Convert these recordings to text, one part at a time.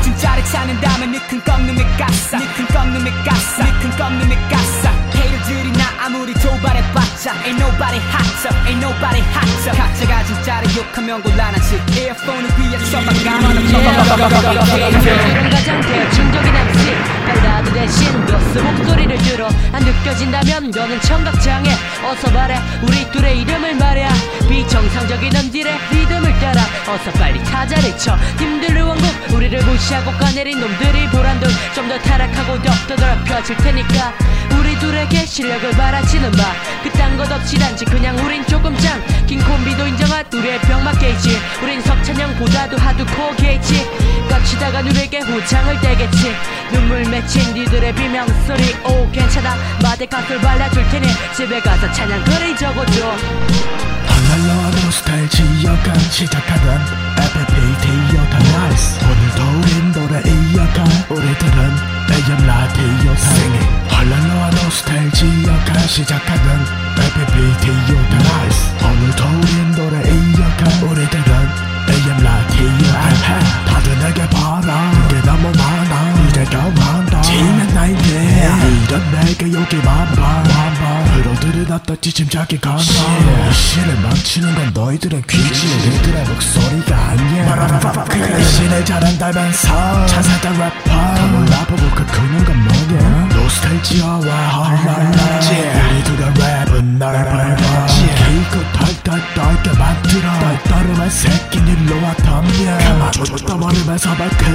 진짜를 찾는다면 니큰 꺾는 내 가사 니큰 꺾는 내 가사 니큰 꺾는 내 가사 헤이들이 나 아무리 도발해봤자 Ain't nobody hot up Ain't nobody hot up 각자가 진짜를 욕하면 곤란하지 위해 처박아놓은 이런 가장 대충적인 MC 발라드 대신 너스 목소리를 들어. 안 느껴진다면 너는 청각장애. 어서 말해 우리 둘의 이름을 말해 비정상적인 음질의 리듬을 따라. 어서 빨리 타자를 쳐. 힘들을 왕국 우리를 무시하고 까내린 놈들이 보란듯 좀더 타락하고 더 더럽혀질 테니까. 우리 둘에게 실력을 바라지는 마. 그딴 것 없이 단지 그냥 우린 조금 짱. 킹콤비도 인정한 우리의 병맛 게이지. 우린 석찬형보다도 하드코어 게이지. 거치다가 누르게 후창을 떼겠지. 눈물 맺힌 니들의 비명소리. 오 괜찮아. 마대 가술 발라줄 테니 집에 가서 찬양 글을 적어줘. 널러도 스타일 지역간 시작하던 FPT 여타 나이스. 오늘도 우린 노래 이어갈 우리들은 AM 라디오 생이 헐랄러도 스타일 지역간 시작하던 FPT 여타 나이스. 오늘도 우린 노래 이어갈 우리들은 AM 라디오. 다들 내게 봐라. 게 너무 많아. 이제 겨만다 지면 나인데 이런 내게 여기만 봐 프로들은 어떻지 짐작이 간다 이 신을 망치는 건 너희들은 귀지. 너희들의 목소리가 아니야. 그 신을 잘한다면서. 자살다 래퍼 더 몰라보고 그건 뭐냐? 노스텔지어와 헐랄라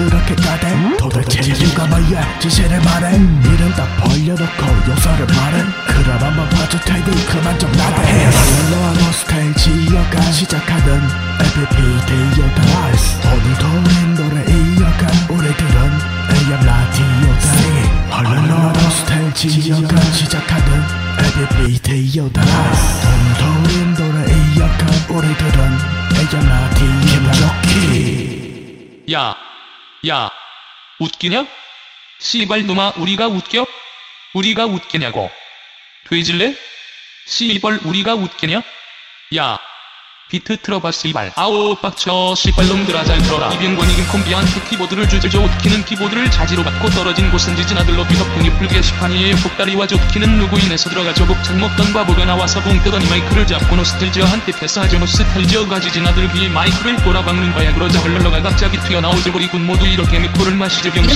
그렇게 까대? 도대체 이유가 뭐야? 진실을 말해. 이름 다 벌려놓고 용서를 말해. 그럼 한번 봐줄 테니 그만 좀 나대. 헐랄러와 노스텔 지어가 시작하는 FPT 요다이스 오늘도 우린 노래 이어가 우리들은 AM 라디오 다. 헐랄러와 노스텔 지어가 시작하는 FPT 요다이스 오늘도 우린 노래 이어가 우리들은 AM 라디오 김조키 야, 야, 웃기냐? 씨발 놈아 우리가 웃겨? 우리가 웃기냐고. 돼질래? 씨발 우리가 웃기냐? 야, 비트 틀어봐 씨발 아오 빡쳐. 씨발 놈들아 잘 들어라. 이병권 이긴 콤비한테 키보드를 주저줘 웃기는 키보드를 자지로 받고 떨어진 곳은 지진 아들로 비덕분이 불게시판이에요 복다리와 좋기는 누구인에서 들어가죠. 곱창 먹던 바보가 나와서 봉 뜨더니 마이크를 잡고 노스텔지어한테 패스하죠. 노스텔지어가 지진 아들 귀에 마이크를 꼬라박는 거야. 그러자 흘러가 갑자기 튀어나오죠. 우리 모두 이렇게 미코를 마시죠. 들어가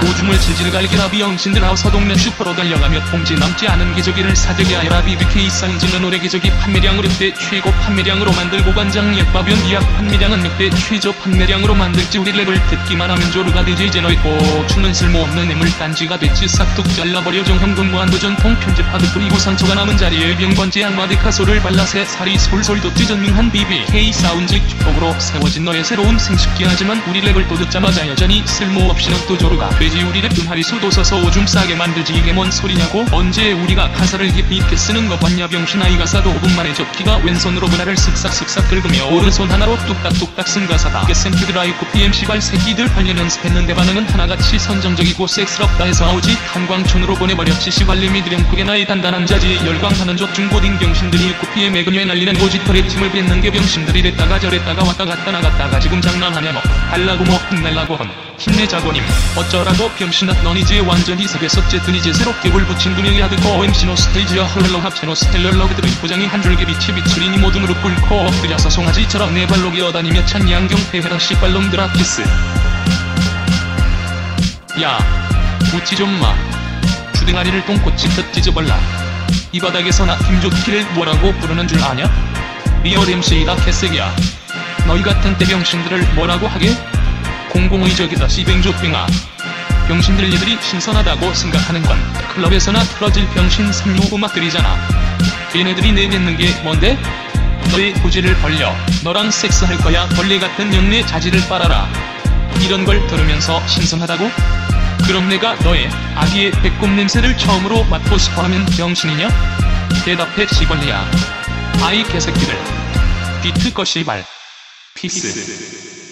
오줌을 질질 갈기나 비영신들 하우서 동네 슈퍼로 달려가며 봉지 남지 않은 기저귀를 사재기 아니라 BBK 사인질러 노래 기저귀 판매량으로 역대 최고 판매량으로 만들고 관장 엿바변 이약 판매량은 역대 최저 판매량으로 만들지 우리 랩을 듣기만 하면 조르가 되지 이제 너희 고추는 쓸모없는 애물 단지가 됐지 싹둑 잘라버려 정형돈 무한도전 통 편집하듯 그리고 상처가 남은 자리에 병번지 악마데카소를 발라 새 살이 솔솔 돋지 전능한 BBK 사운드 축복으로 세워진 너의 새로운 생식기 하지만 우리 랩을 또 듣자마자 여전히 쓸모없이 넌또 조르가 돼지 우리 랩 음하리 수 도 써서 오줌 싸게 만들지 이게 뭔 소리냐고 언제 우리가 가사를 깊이 있게 쓰는 거 봤냐 병신 아 이 가사도 5분 만에 적기 가 왼손으로 문화를 쓱싹쓱싹 긁으며 오른손 하나로 뚝딱뚝딱 쓴 가사다. 게센트드라이코 PMC발 새끼들 8년 연습했는데 반응은 하나같이 선정적이고 섹스럽다 해서 아우지 탄광촌으로 보내버렸지. 시발림이 드렴국의 나의 단단한 자지. 열광하는 족 중고딩 병신들이 코피에 매그녀에 날리는 고지털의 침을 뱉는 게 병신들이 됐다가 저랬다가 왔다 갔다 나갔다가 지금 장난하냐 뭐 달라고 뭐 혼날라고 헌 힘내자고님 어쩌라고 병신아 넌 이제 완전히 어쨌든 이제 새롭게 불붙인 두 명이 하드코어 MC 노 스테이지와 헐렁 합체 노 스텔럴러그들의 포장이 한 줄기 빛이 비추리니 모두 무릎 꿇고 엎드려서 송아지처럼 네 발로 기어다니며 찬 양경 폐회라 씨발놈들아 키스. 야 웃지 좀마. 주댕아리를 똥꼬치듯 찢어발라. 이 바닥에서 나 김조키를 뭐라고 부르는 줄 아냐? real MC이다 개새끼야. 너희 같은 떼병신들을 뭐라고 하게? 공공의적이다. 씨뱅조뱅아. 병신들 얘들이 신선하다고 생각하는 건 클럽에서나 틀어질 병신 삼류 음악들이잖아. 얘네들이 내뱉는 게 뭔데? 너의 고지를 벌려 너랑 섹스할 거야. 벌레 같은 년 내 자지를 빨아라. 이런 걸 들으면서 신선하다고? 그럼 내가 너의 아기의 배꼽 냄새를 처음으로 맡고 싶어하면 병신이냐? 대답해 시벌레야. 아이 개새끼들. 비트 거 씨발 peace